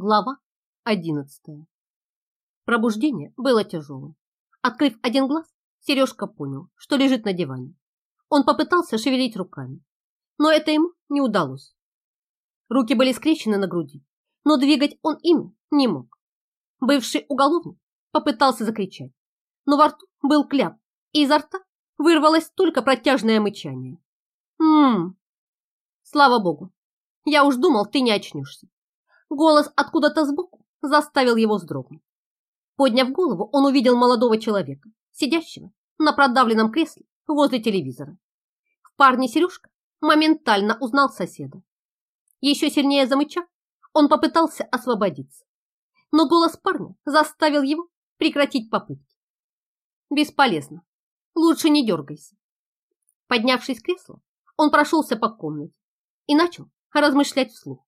Глава одиннадцатая. Пробуждение было тяжелым. Открыв один глаз, Сережка понял, что лежит на диване. Он попытался шевелить руками, но это ему не удалось. Руки были скрещены на груди, но двигать он ими не мог. Бывший уголовник попытался закричать, но во рту был кляп, и изо рта вырвалось только протяжное мычание. «Ммм, слава богу, я уж думал, ты не очнешься. Голос откуда-то сбоку заставил его вздрогнуть. Подняв голову, он увидел молодого человека, сидящего на продавленном кресле возле телевизора. В парне Сережка моментально узнал соседа. Еще сильнее замычав, он попытался освободиться. Но голос парня заставил его прекратить попытки. Бесполезно. Лучше не дергайся. Поднявшись с кресла, он прошелся по комнате и начал размышлять вслух.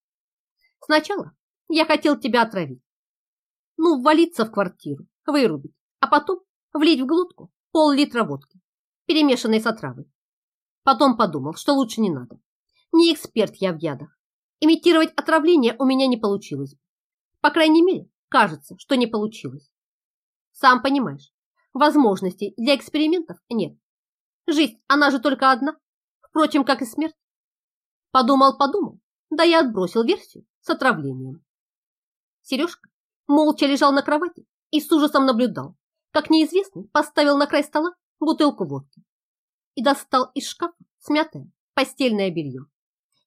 Сначала я хотел тебя отравить. Ну, ввалиться в квартиру, вырубить, а потом влить в глотку пол-литра водки, перемешанной с отравой. Потом подумал, что лучше не надо. Не эксперт я в ядах. Имитировать отравление у меня не получилось. По крайней мере, кажется, что не получилось. Сам понимаешь, возможностей для экспериментов нет. Жизнь, она же только одна, впрочем, как и смерть. Подумал-подумал, да я отбросил версию с отравлением. Сережка молча лежал на кровати и с ужасом наблюдал, как неизвестный поставил на край стола бутылку водки и достал из шкафа смятое постельное белье.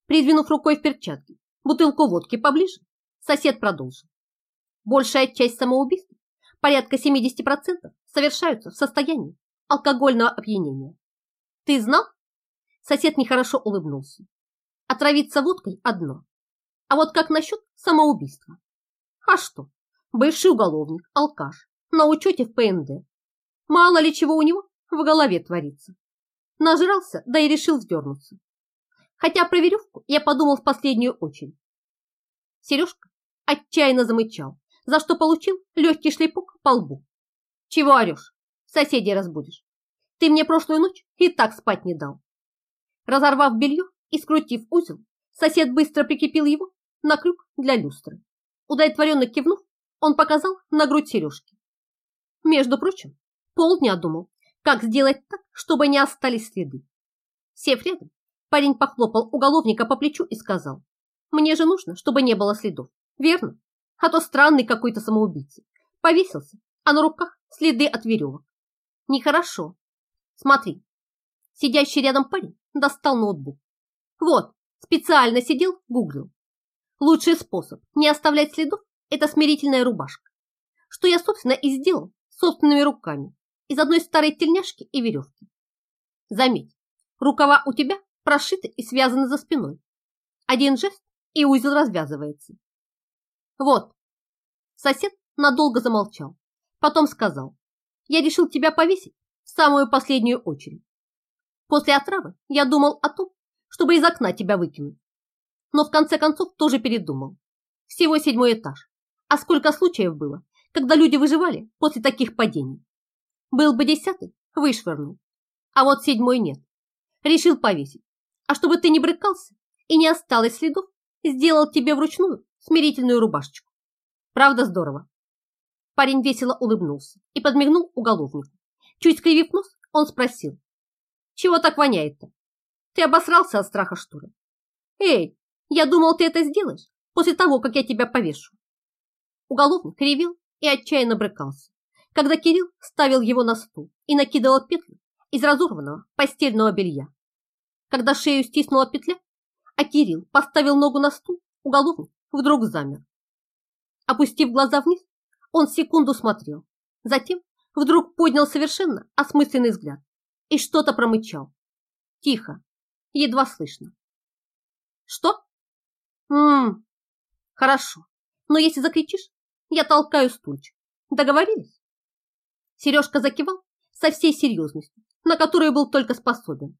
Придвинув рукой в перчатки бутылку водки поближе, сосед продолжил. Большая часть самоубийств, порядка 70%, совершаются в состоянии алкогольного опьянения. Ты знал? Сосед нехорошо улыбнулся. Отравиться водкой одно, а вот как насчет самоубийства? А что? Бывший уголовник, алкаш, на учете в ПНД. Мало ли чего у него в голове творится. Нажрался, да и решил вздернуться. Хотя про веревку я подумал в последнюю очередь. Сережка отчаянно замычал, за что получил легкий шлепок по лбу. Чего орешь? Соседей разбудишь. Ты мне прошлую ночь и так спать не дал. Разорвав белье и скрутив узел, сосед быстро прикрепил его на крюк для люстры. Удовлетворенно кивнув, он показал на грудь сережки. Между прочим, полдня думал, как сделать так, чтобы не остались следы. Сев рядом, парень похлопал уголовника по плечу и сказал, «Мне же нужно, чтобы не было следов, верно? А то странный какой-то самоубийца. Повесился, а на руках следы от веревок. Нехорошо. Смотри». Сидящий рядом парень достал ноутбук. Вот, специально сидел, гуглил. Лучший способ не оставлять следов – это смирительная рубашка, что я, собственно, и сделал собственными руками из одной старой тельняшки и веревки. Заметь, рукава у тебя прошиты и связаны за спиной. Один жест, и узел развязывается. Вот. Сосед надолго замолчал, потом сказал, я решил тебя повесить в самую последнюю очередь. После отравы я думал о том, чтобы из окна тебя выкинуть но в конце концов тоже передумал. Всего седьмой этаж. А сколько случаев было, когда люди выживали после таких падений? Был бы десятый, вышвырнул. А вот седьмой нет. Решил повесить. А чтобы ты не брыкался и не осталось следов, сделал тебе вручную смирительную рубашечку. Правда здорово? Парень весело улыбнулся и подмигнул уголовнику. Чуть скривив нос, он спросил. Чего так воняет-то? Ты обосрался от страха, что ли? Эй, я думал, ты это сделаешь после того, как я тебя повешу. Уголовник кривил и отчаянно брыкался, когда Кирилл ставил его на стул и накидывал петлю из разорванного постельного белья. Когда шею стиснула петля, а Кирилл поставил ногу на стул, уголовник вдруг замер. Опустив глаза вниз, он секунду смотрел, затем вдруг поднял совершенно осмысленный взгляд и что-то промычал. Тихо, едва слышно. «Что?» Ммм, хорошо. Но если закричишь, я толкаю стульчик. Договорились? Сережка закивал со всей серьезностью, на которую был только способен.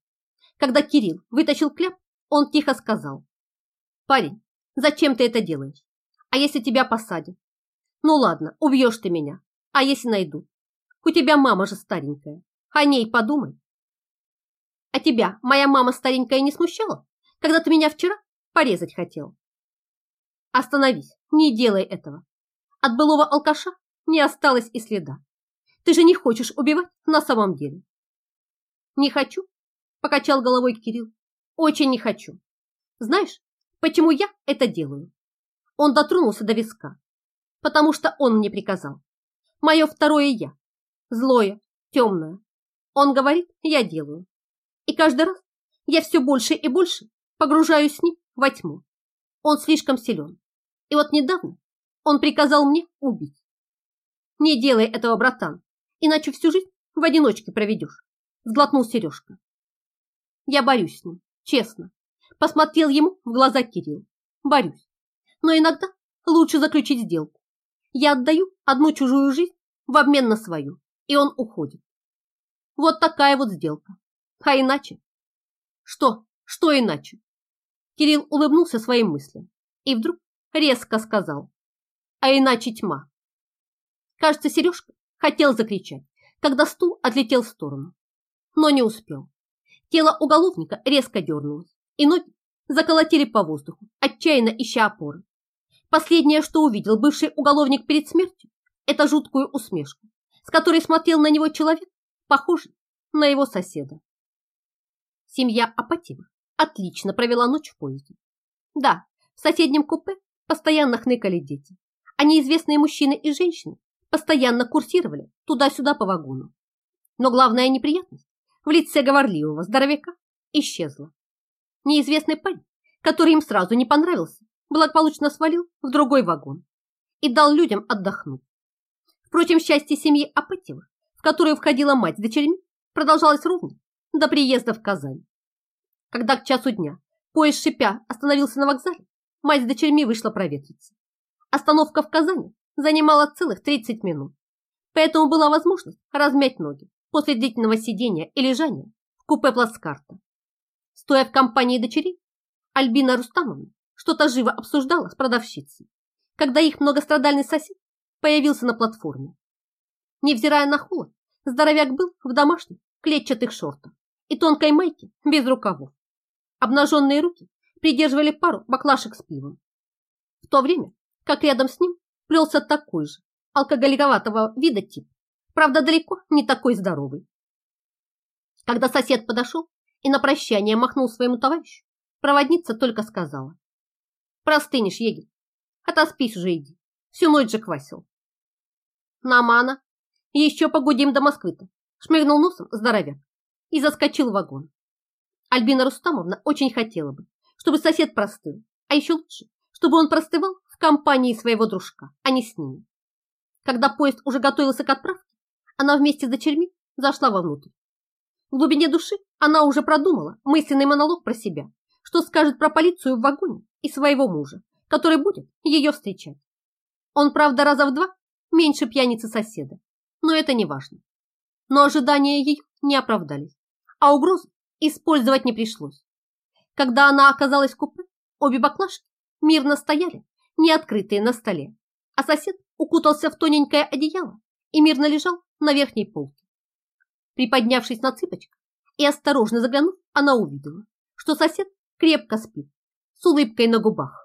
Когда Кирилл вытащил кляп, он тихо сказал. Парень, зачем ты это делаешь? А если тебя посадят? Ну ладно, убьешь ты меня. А если найду? У тебя мама же старенькая. О ней подумай. А тебя моя мама старенькая не смущала, когда ты меня вчера порезать хотел? Остановись, Не делай этого. От былого алкаша не осталось и следа. Ты же не хочешь убивать на самом деле. Не хочу, покачал головой Кирилл. Очень не хочу. Знаешь, почему я это делаю? Он дотронулся до виска. Потому что он мне приказал. Мое второе я. Злое, темное. Он говорит, я делаю. И каждый раз я все больше и больше погружаюсь с ним во тьму. Он слишком силен. И вот недавно он приказал мне убить. Не делай этого, братан, иначе всю жизнь в одиночке проведешь, сглотнул Сережка. Я борюсь с ним, честно. Посмотрел ему в глаза Кирилл. Борюсь. Но иногда лучше заключить сделку. Я отдаю одну чужую жизнь в обмен на свою, и он уходит. Вот такая вот сделка. А иначе? Что? Что иначе? Кирилл улыбнулся своим мыслям и вдруг резко сказал. А иначе тьма. Кажется, Сережка хотел закричать, когда стул отлетел в сторону, но не успел. Тело уголовника резко дернулось, и ноги заколотили по воздуху, отчаянно ища опоры. Последнее, что увидел бывший уголовник перед смертью, это жуткую усмешку, с которой смотрел на него человек, похожий на его соседа. Семья Апатьевых отлично провела ночь в поезде. Да, в соседнем купе постоянно хныкали дети, а неизвестные мужчины и женщины постоянно курсировали туда-сюда по вагону. Но главная неприятность в лице говорливого здоровяка исчезла. Неизвестный парень, который им сразу не понравился, благополучно свалил в другой вагон и дал людям отдохнуть. Впрочем, счастье семьи Апатьевых, в которую входила мать с дочерьми, продолжалось ровно до приезда в Казань. Когда к часу дня поезд шипя остановился на вокзале, мать с дочерьми вышла проветриться. Остановка в Казани занимала целых 30 минут, поэтому была возможность размять ноги после длительного сидения и лежания в купе плацкарта. Стоя в компании дочерей, Альбина Рустамовна что-то живо обсуждала с продавщицей, когда их многострадальный сосед появился на платформе. Невзирая на холод, здоровяк был в домашних клетчатых шортах и тонкой майке без рукавов. Обнаженные руки придерживали пару баклашек с пивом. В то время, как рядом с ним плелся такой же алкоголиковатого вида тип, правда, далеко не такой здоровый. Когда сосед подошел и на прощание махнул своему товарищу, проводница только сказала. «Простынешь, егерь, отоспись уже иди, всю ночь же квасил». «Намана, еще погудим до Москвы-то», шмыгнул носом здоровяк и заскочил в вагон. Альбина Рустамовна очень хотела бы, чтобы сосед простыл, а еще лучше, чтобы он простывал в компании своего дружка, а не с ними. Когда поезд уже готовился к отправке, она вместе с дочерьми зашла вовнутрь. В глубине души она уже продумала мысленный монолог про себя, что скажет про полицию в вагоне и своего мужа, который будет ее встречать. Он, правда, раза в два меньше пьяницы соседа, но это не важно. Но ожидания ее не оправдались, а угрозы использовать не пришлось. Когда она оказалась в купе, обе баклажки мирно стояли, не открытые на столе, а сосед укутался в тоненькое одеяло и мирно лежал на верхней полке. Приподнявшись на цыпочках и осторожно заглянув, она увидела, что сосед крепко спит, с улыбкой на губах.